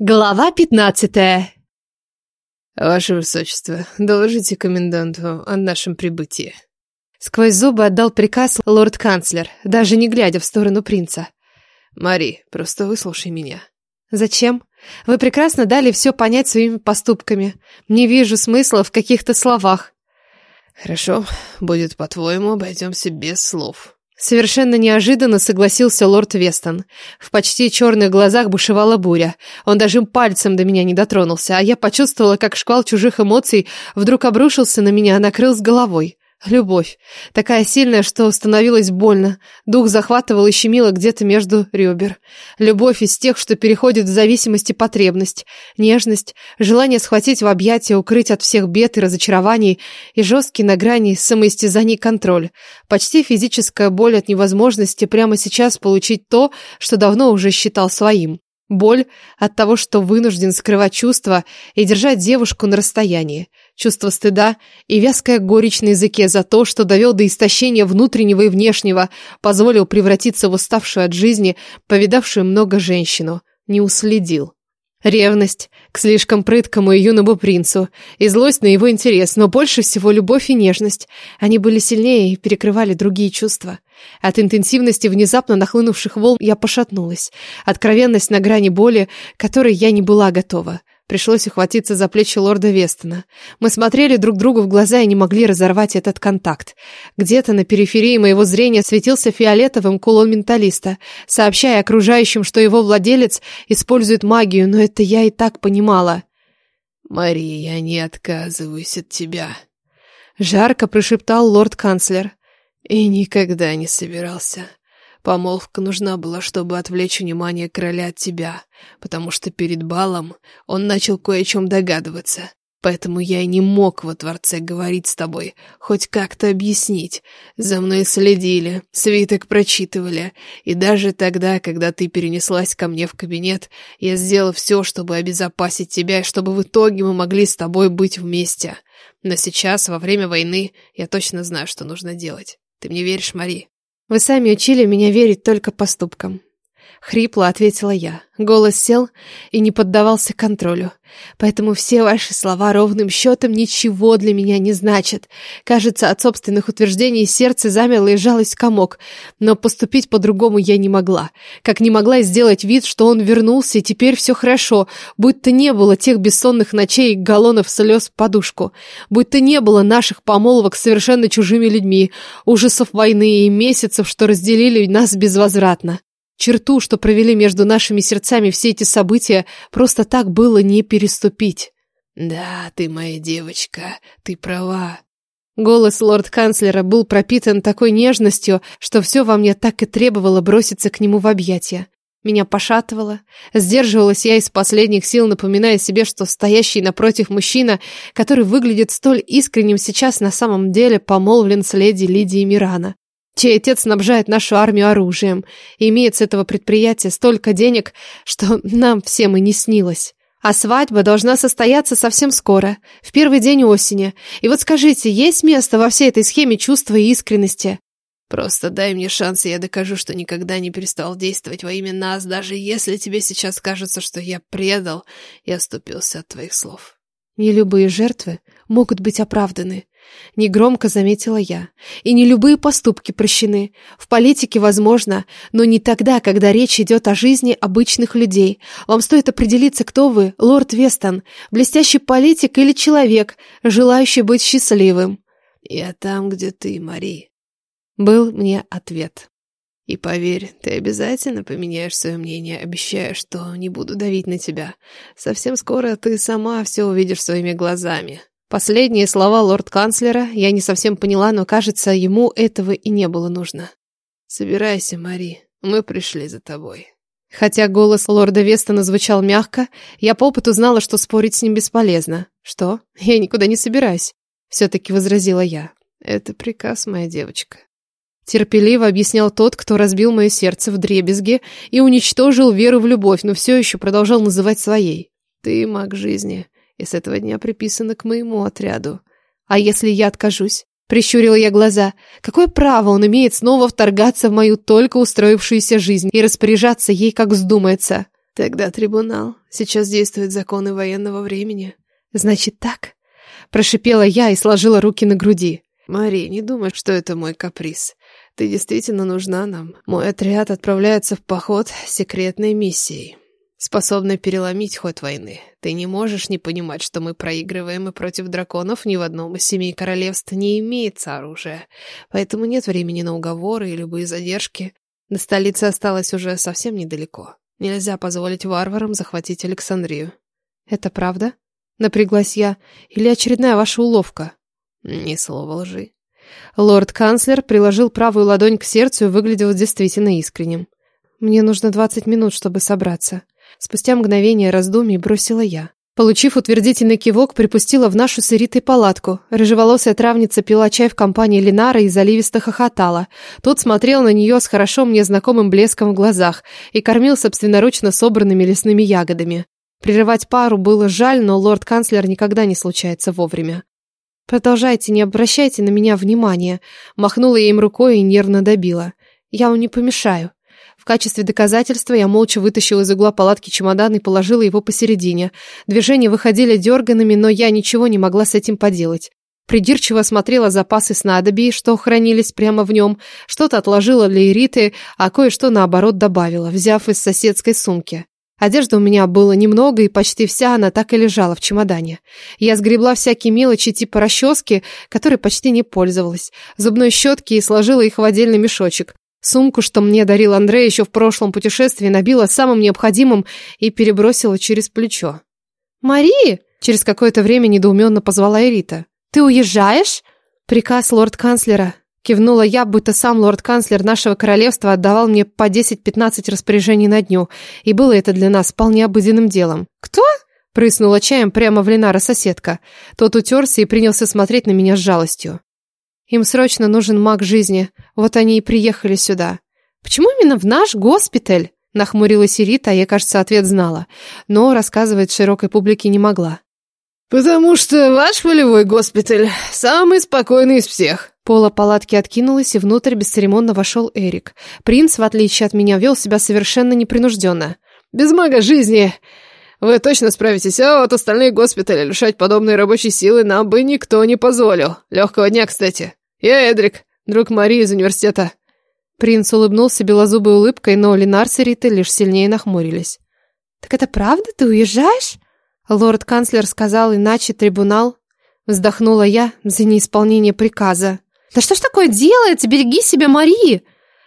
Глава пятнадцатая. Ваше Высочество, доложите коменданту о нашем прибытии. Сквозь зубы отдал приказ лорд-канцлер, даже не глядя в сторону принца. Мари, просто выслушай меня. Зачем? Вы прекрасно дали все понять своими поступками. Не вижу смысла в каких-то словах. Хорошо, будет по-твоему, обойдемся без слов. Совершенно неожиданно согласился лорд Вестон. В почти черных глазах бушевала буря. Он даже пальцем до меня не дотронулся, а я почувствовала, как шквал чужих эмоций вдруг обрушился на меня, накрыл с головой. Любовь. Такая сильная, что становилось больно. Дух захватывал и щемило где-то между ребер. Любовь из тех, что переходит в зависимость и потребность. Нежность, желание схватить в объятия, укрыть от всех бед и разочарований, и жесткий на грани самоистязаний контроль. Почти физическая боль от невозможности прямо сейчас получить то, что давно уже считал своим. Боль от того, что вынужден скрывать чувства и держать девушку на расстоянии. Чувство стыда и вязкая горечь на языке за то, что довел до истощения внутреннего и внешнего, позволил превратиться в уставшую от жизни, повидавшую много женщину. Не уследил. Ревность к слишком прыткому и юному принцу, и злость на его интерес, но больше всего любовь и нежность. Они были сильнее и перекрывали другие чувства. От интенсивности внезапно нахлынувших волн я пошатнулась. Откровенность на грани боли, которой я не была готова. Пришлось ухватиться за плечи лорда Вестона. Мы смотрели друг другу в глаза и не могли разорвать этот контакт. Где-то на периферии моего зрения светился фиолетовым кулон менталиста, сообщая окружающим, что его владелец использует магию, но это я и так понимала. «Мария, я не отказываюсь от тебя», — жарко прошептал лорд-канцлер. «И никогда не собирался. Помолвка нужна была, чтобы отвлечь внимание короля от тебя, потому что перед балом он начал кое о чем догадываться. Поэтому я и не мог во дворце говорить с тобой, хоть как-то объяснить. За мной следили, свиток прочитывали, и даже тогда, когда ты перенеслась ко мне в кабинет, я сделал все, чтобы обезопасить тебя, и чтобы в итоге мы могли с тобой быть вместе. Но сейчас, во время войны, я точно знаю, что нужно делать. Ты мне веришь, Мари? Вы сами учили меня верить только поступкам. Хрипло ответила я. Голос сел и не поддавался контролю. Поэтому все ваши слова ровным счетом ничего для меня не значат. Кажется, от собственных утверждений сердце замерло и жалость комок. Но поступить по-другому я не могла. Как не могла сделать вид, что он вернулся, и теперь все хорошо. Будь-то не было тех бессонных ночей и галлонов слез в подушку. Будь-то не было наших помолвок с совершенно чужими людьми, ужасов войны и месяцев, что разделили нас безвозвратно. Черту, что провели между нашими сердцами все эти события, просто так было не переступить. «Да, ты моя девочка, ты права». Голос лорд-канцлера был пропитан такой нежностью, что все во мне так и требовало броситься к нему в объятия. Меня пошатывало. Сдерживалась я из последних сил, напоминая себе, что стоящий напротив мужчина, который выглядит столь искренним сейчас на самом деле помолвлен с леди Лидией Мирана чей отец снабжает нашу армию оружием, и имеет с этого предприятия столько денег, что нам всем и не снилось. А свадьба должна состояться совсем скоро, в первый день осени. И вот скажите, есть место во всей этой схеме чувства и искренности? Просто дай мне шанс, и я докажу, что никогда не перестал действовать во имя нас, даже если тебе сейчас кажется, что я предал и оступился от твоих слов. Не любые жертвы могут быть оправданы. Негромко заметила я. И не любые поступки прощены. В политике возможно, но не тогда, когда речь идет о жизни обычных людей. Вам стоит определиться, кто вы, лорд Вестон, блестящий политик или человек, желающий быть счастливым. Я там, где ты, Мари. Был мне ответ. И поверь, ты обязательно поменяешь свое мнение, обещаю, что не буду давить на тебя. Совсем скоро ты сама все увидишь своими глазами. Последние слова лорд-канцлера я не совсем поняла, но, кажется, ему этого и не было нужно. «Собирайся, Мари, мы пришли за тобой». Хотя голос лорда Вестона звучал мягко, я по опыту знала, что спорить с ним бесполезно. «Что? Я никуда не собираюсь», — все-таки возразила я. «Это приказ, моя девочка». Терпеливо объяснял тот, кто разбил мое сердце в дребезге и уничтожил веру в любовь, но все еще продолжал называть своей. «Ты маг жизни и с этого дня приписана к моему отряду. А если я откажусь? Прищурила я глаза. Какое право он имеет снова вторгаться в мою только устроившуюся жизнь и распоряжаться ей, как вздумается? Тогда трибунал. Сейчас действуют законы военного времени. Значит так? Прошипела я и сложила руки на груди. Мари, не думай, что это мой каприз. Ты действительно нужна нам. Мой отряд отправляется в поход с секретной миссией, способной переломить ход войны. Ты не можешь не понимать, что мы проигрываем, и против драконов ни в одном из семи королевств не имеется оружия. Поэтому нет времени на уговоры и любые задержки. До столицы осталось уже совсем недалеко. Нельзя позволить варварам захватить Александрию. Это правда? Напряглась я. Или очередная ваша уловка? Ни слова лжи. Лорд-канцлер приложил правую ладонь к сердцу и выглядел действительно искренним. Мне нужно двадцать минут, чтобы собраться. Спустя мгновение раздумий бросила я. Получив утвердительный кивок, припустила в нашу с Иритой палатку. Рыжеволосая травница пила чай в компании Ленара и заливисто хохотала. Тот смотрел на нее с хорошо мне знакомым блеском в глазах и кормил собственноручно собранными лесными ягодами. Прерывать пару было жаль, но лорд-канцлер никогда не случается вовремя. «Продолжайте, не обращайте на меня внимания», махнула я им рукой и нервно добила. «Я вам не помешаю». В качестве доказательства я молча вытащила из угла палатки чемодан и положила его посередине. Движения выходили дерганными, но я ничего не могла с этим поделать. Придирчиво осмотрела запасы снадобий, что хранились прямо в нем, что-то отложила для Ириты, а кое-что, наоборот, добавила, взяв из соседской сумки. Одежды у меня было немного, и почти вся она так и лежала в чемодане. Я сгребла всякие мелочи типа расчески, которой почти не пользовалась, зубной щетки и сложила их в отдельный мешочек. Сумку, что мне дарил Андрей еще в прошлом путешествии, набила самым необходимым и перебросила через плечо. «Мари!» — через какое-то время недоуменно позвала Эрита. «Ты уезжаешь?» «Приказ лорд-канцлера», Кивнула я, будто сам лорд-канцлер нашего королевства отдавал мне по 10-15 распоряжений на дню, и было это для нас вполне обыденным делом. «Кто?» — прыснула чаем прямо в Ленара соседка. Тот утерся и принялся смотреть на меня с жалостью. Им срочно нужен маг жизни. Вот они и приехали сюда. Почему именно в наш госпиталь? Нахмурилась Ирита, а я, кажется, ответ знала. Но рассказывать широкой публике не могла. «Потому что ваш полевой госпиталь самый спокойный из всех». Пола палатки откинулась, и внутрь бесцеремонно вошел Эрик. Принц, в отличие от меня, вел себя совершенно непринужденно. «Без мага жизни вы точно справитесь, а вот остальные госпитали лишать подобной рабочей силы нам бы никто не позволил. Легкого дня, кстати. Я Эдрик, друг Марии из университета». Принц улыбнулся белозубой улыбкой, но Ленар с Ритой лишь сильнее нахмурились. «Так это правда? Ты уезжаешь?» Лорд-канцлер сказал, иначе трибунал. Вздохнула я за неисполнение приказа. «Да что ж такое делается? Береги себя, Марии!»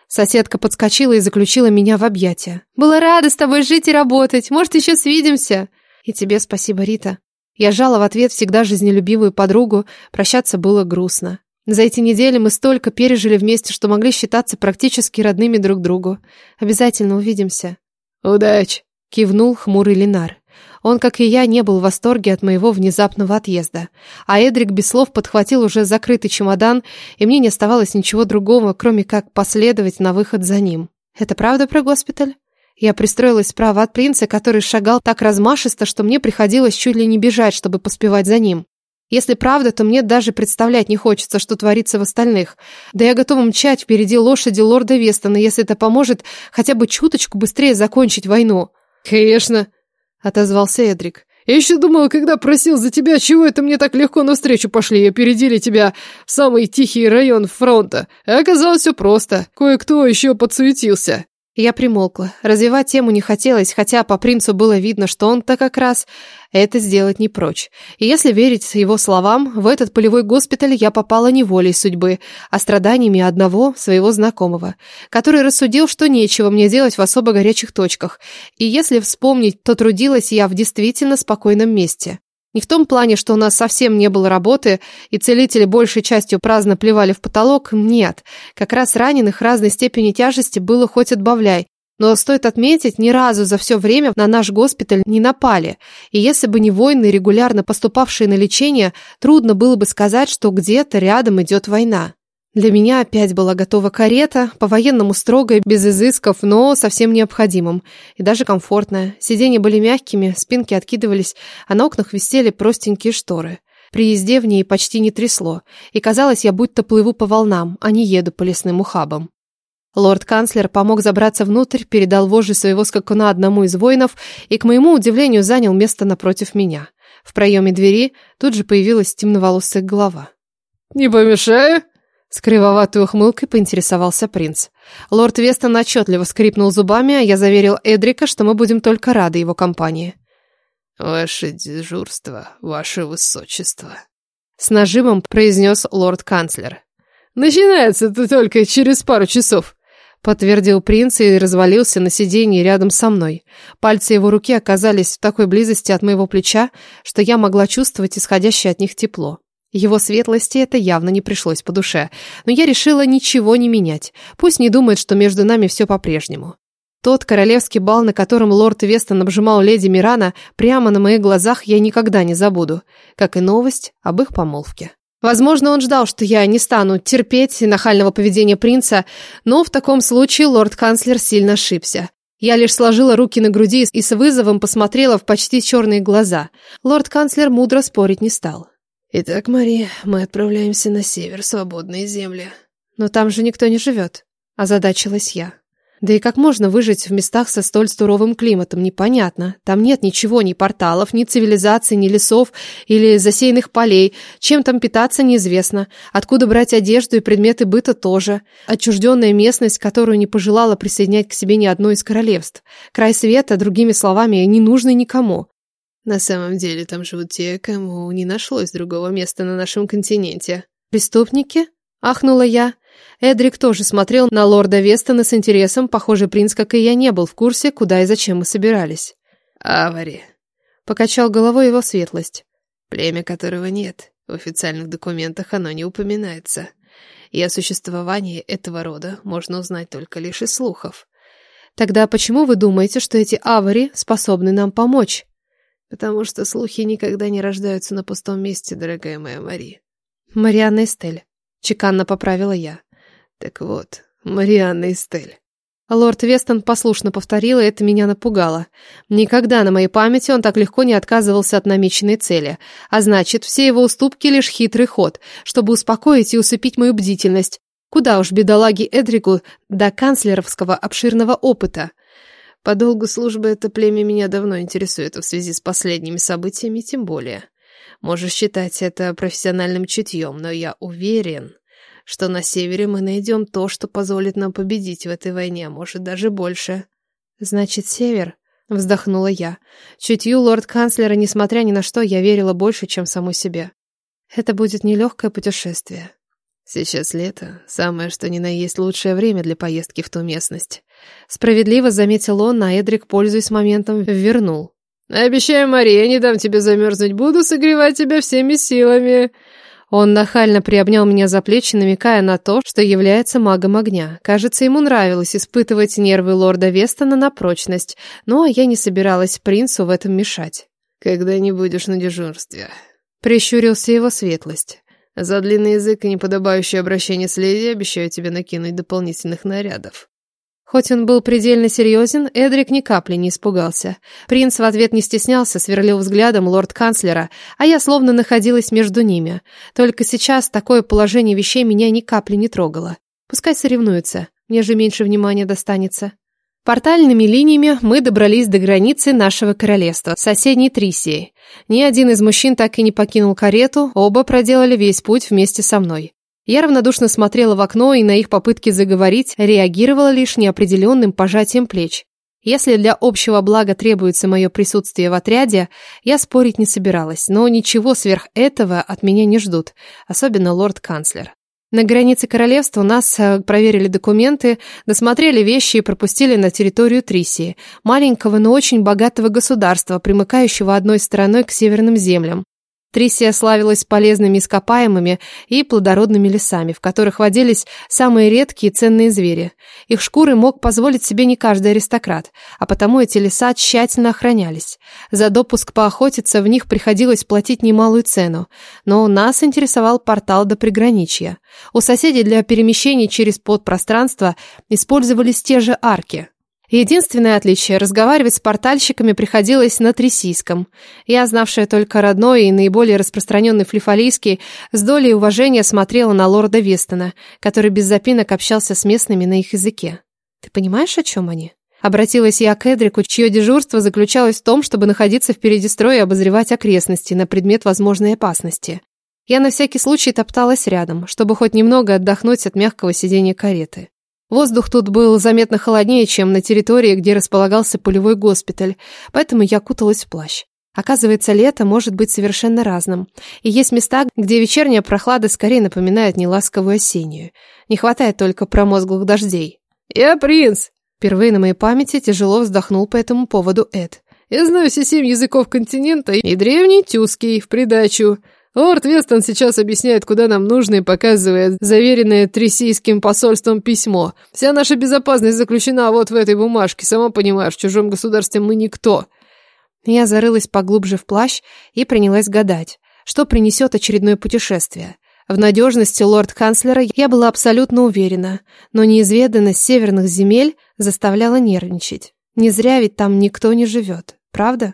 Соседка подскочила и заключила меня в объятия. «Была рада с тобой жить и работать. Может, еще свидимся?» «И тебе спасибо, Рита». Я жала в ответ всегда жизнелюбивую подругу. Прощаться было грустно. За эти недели мы столько пережили вместе, что могли считаться практически родными друг другу. Обязательно увидимся. «Удачи!» — кивнул хмурый Ленар. Он, как и я, не был в восторге от моего внезапного отъезда. А Эдрик без слов подхватил уже закрытый чемодан, и мне не оставалось ничего другого, кроме как последовать на выход за ним. «Это правда про госпиталь?» Я пристроилась справа от принца, который шагал так размашисто, что мне приходилось чуть ли не бежать, чтобы поспевать за ним. Если правда, то мне даже представлять не хочется, что творится в остальных. Да я готова мчать впереди лошади лорда Вестона, если это поможет хотя бы чуточку быстрее закончить войну. «Конечно!» — отозвался Эдрик. «Я еще думал, когда просил за тебя, чего это мне так легко навстречу пошли и опередили тебя в самый тихий район фронта. А оказалось все просто. Кое-кто еще подсуетился». Я примолкла. Развивать тему не хотелось, хотя по принцу было видно, что он-то как раз это сделать не прочь. И если верить его словам, в этот полевой госпиталь я попала не волей судьбы, а страданиями одного своего знакомого, который рассудил, что нечего мне делать в особо горячих точках. И если вспомнить, то трудилась я в действительно спокойном месте. Не в том плане, что у нас совсем не было работы, и целители большей частью праздно плевали в потолок, нет. Как раз раненых разной степени тяжести было хоть отбавляй. Но стоит отметить, ни разу за все время на наш госпиталь не напали. И если бы не воины, регулярно поступавшие на лечение, трудно было бы сказать, что где-то рядом идет война. Для меня опять была готова карета, по-военному строгая, без изысков, но совсем необходимым. И даже комфортная. Сиденья были мягкими, спинки откидывались, а на окнах висели простенькие шторы. При езде в ней почти не трясло, и казалось, я будто плыву по волнам, а не еду по лесным ухабам. Лорд-канцлер помог забраться внутрь, передал вожжи своего скакуна одному из воинов и, к моему удивлению, занял место напротив меня. В проеме двери тут же появилась темноволосая голова. «Не помешаю?» С кривоватой ухмылкой поинтересовался принц. Лорд Вестон отчетливо скрипнул зубами, а я заверил Эдрика, что мы будем только рады его компании. «Ваше дежурство, ваше высочество», — с нажимом произнес лорд-канцлер. «Начинается-то только через пару часов», — подтвердил принц и развалился на сиденье рядом со мной. Пальцы его руки оказались в такой близости от моего плеча, что я могла чувствовать исходящее от них тепло. Его светлости это явно не пришлось по душе, но я решила ничего не менять. Пусть не думает, что между нами все по-прежнему. Тот королевский бал, на котором лорд Вестон обжимал леди Мирана, прямо на моих глазах я никогда не забуду, как и новость об их помолвке. Возможно, он ждал, что я не стану терпеть нахального поведения принца, но в таком случае лорд-канцлер сильно ошибся. Я лишь сложила руки на груди и с вызовом посмотрела в почти черные глаза. Лорд-канцлер мудро спорить не стал. «Итак, Мария, мы отправляемся на север, свободные земли». «Но там же никто не живет», – озадачилась я. Да и как можно выжить в местах со столь суровым климатом, непонятно. Там нет ничего, ни порталов, ни цивилизации, ни лесов или засеянных полей. Чем там питаться, неизвестно. Откуда брать одежду и предметы быта тоже. Отчужденная местность, которую не пожелала присоединять к себе ни одно из королевств. Край света, другими словами, не нужный никому. На самом деле там живут те, кому не нашлось другого места на нашем континенте. Преступники? Ахнула я. Эдрик тоже смотрел на лорда Вестона с интересом. Похоже, принц, как и я, не был в курсе, куда и зачем мы собирались. Авари. Покачал головой его светлость. Племя которого нет. В официальных документах оно не упоминается. И о существовании этого рода можно узнать только лишь из слухов. Тогда почему вы думаете, что эти авари способны нам помочь? Потому что слухи никогда не рождаются на пустом месте, дорогая моя Мари. Марианна Эстель. Чеканно поправила я. Так вот, Марианна Эстель. Лорд Вестон послушно повторил, и это меня напугало. Никогда на моей памяти он так легко не отказывался от намеченной цели. А значит, все его уступки — лишь хитрый ход, чтобы успокоить и усыпить мою бдительность. Куда уж бедолаге Эдригу до канцлеровского обширного опыта. По долгу службы это племя меня давно интересует, в связи с последними событиями тем более. Можешь считать это профессиональным чутьем, но я уверен, что на севере мы найдем то, что позволит нам победить в этой войне, а может даже больше. Значит, север? Вздохнула я. Чутью лорд-канцлера, несмотря ни на что, я верила больше, чем саму себе. Это будет нелегкое путешествие. Сейчас лето, самое что ни на есть лучшее время для поездки в ту местность. Справедливо заметил он, а Эдрик, пользуясь моментом, вернул. «Обещаю, Мария, не дам тебе замерзнуть, буду согревать тебя всеми силами». Он нахально приобнял меня за плечи, намекая на то, что является магом огня. Кажется, ему нравилось испытывать нервы лорда Вестона на прочность, ну а я не собиралась принцу в этом мешать. «Когда не будешь на дежурстве», — прищурился его светлость. «За длинный язык и неподобающее обращение с леди обещаю тебе накинуть дополнительных нарядов». Хоть он был предельно серьезен, Эдрик ни капли не испугался. Принц в ответ не стеснялся, сверлил взглядом лорд-канцлера, а я словно находилась между ними. Только сейчас такое положение вещей меня ни капли не трогало. Пускай соревнуются, мне же меньше внимания достанется. Портальными линиями мы добрались до границы нашего королевства, соседней Трисии. Ни один из мужчин так и не покинул карету, оба проделали весь путь вместе со мной. Я равнодушно смотрела в окно и на их попытки заговорить реагировала лишь неопределенным пожатием плеч. Если для общего блага требуется мое присутствие в отряде, я спорить не собиралась, но ничего сверх этого от меня не ждут, особенно лорд-канцлер. На границе королевства нас э, проверили документы, досмотрели вещи и пропустили на территорию Трисии, маленького, но очень богатого государства, примыкающего одной стороной к северным землям. Трисия славилась полезными ископаемыми и плодородными лесами, в которых водились самые редкие и ценные звери. Их шкуры мог позволить себе не каждый аристократ, а потому эти леса тщательно охранялись. За допуск поохотиться в них приходилось платить немалую цену, но нас интересовал портал до приграничья. У соседей для перемещений через подпространство использовались те же арки. Единственное отличие – разговаривать с портальщиками приходилось на трисийском. Я, знавшая только родной и наиболее распространенный флифалийский, с долей уважения смотрела на лорда Вестона, который без запинок общался с местными на их языке. «Ты понимаешь, о чем они?» Обратилась я к Эдрику, чье дежурство заключалось в том, чтобы находиться впереди строя и обозревать окрестности на предмет возможной опасности. Я на всякий случай топталась рядом, чтобы хоть немного отдохнуть от мягкого сидения кареты. Воздух тут был заметно холоднее, чем на территории, где располагался полевой госпиталь, поэтому я куталась в плащ. Оказывается, лето может быть совершенно разным. И есть места, где вечерняя прохлада скорее напоминает неласковую осеннюю. Не хватает только промозглых дождей. «Я принц!» Впервые на моей памяти тяжело вздохнул по этому поводу Эд. «Я знаю все семь языков континента и древний тюский в придачу. Лорд Вестон сейчас объясняет, куда нам нужно и показывает заверенное Трисийским посольством письмо. Вся наша безопасность заключена вот в этой бумажке. Сама понимаешь, в чужом государстве мы никто. Я зарылась поглубже в плащ и принялась гадать, что принесет очередное путешествие. В надежности лорд-канцлера я была абсолютно уверена, но неизведанность северных земель заставляла нервничать. Не зря ведь там никто не живет, правда?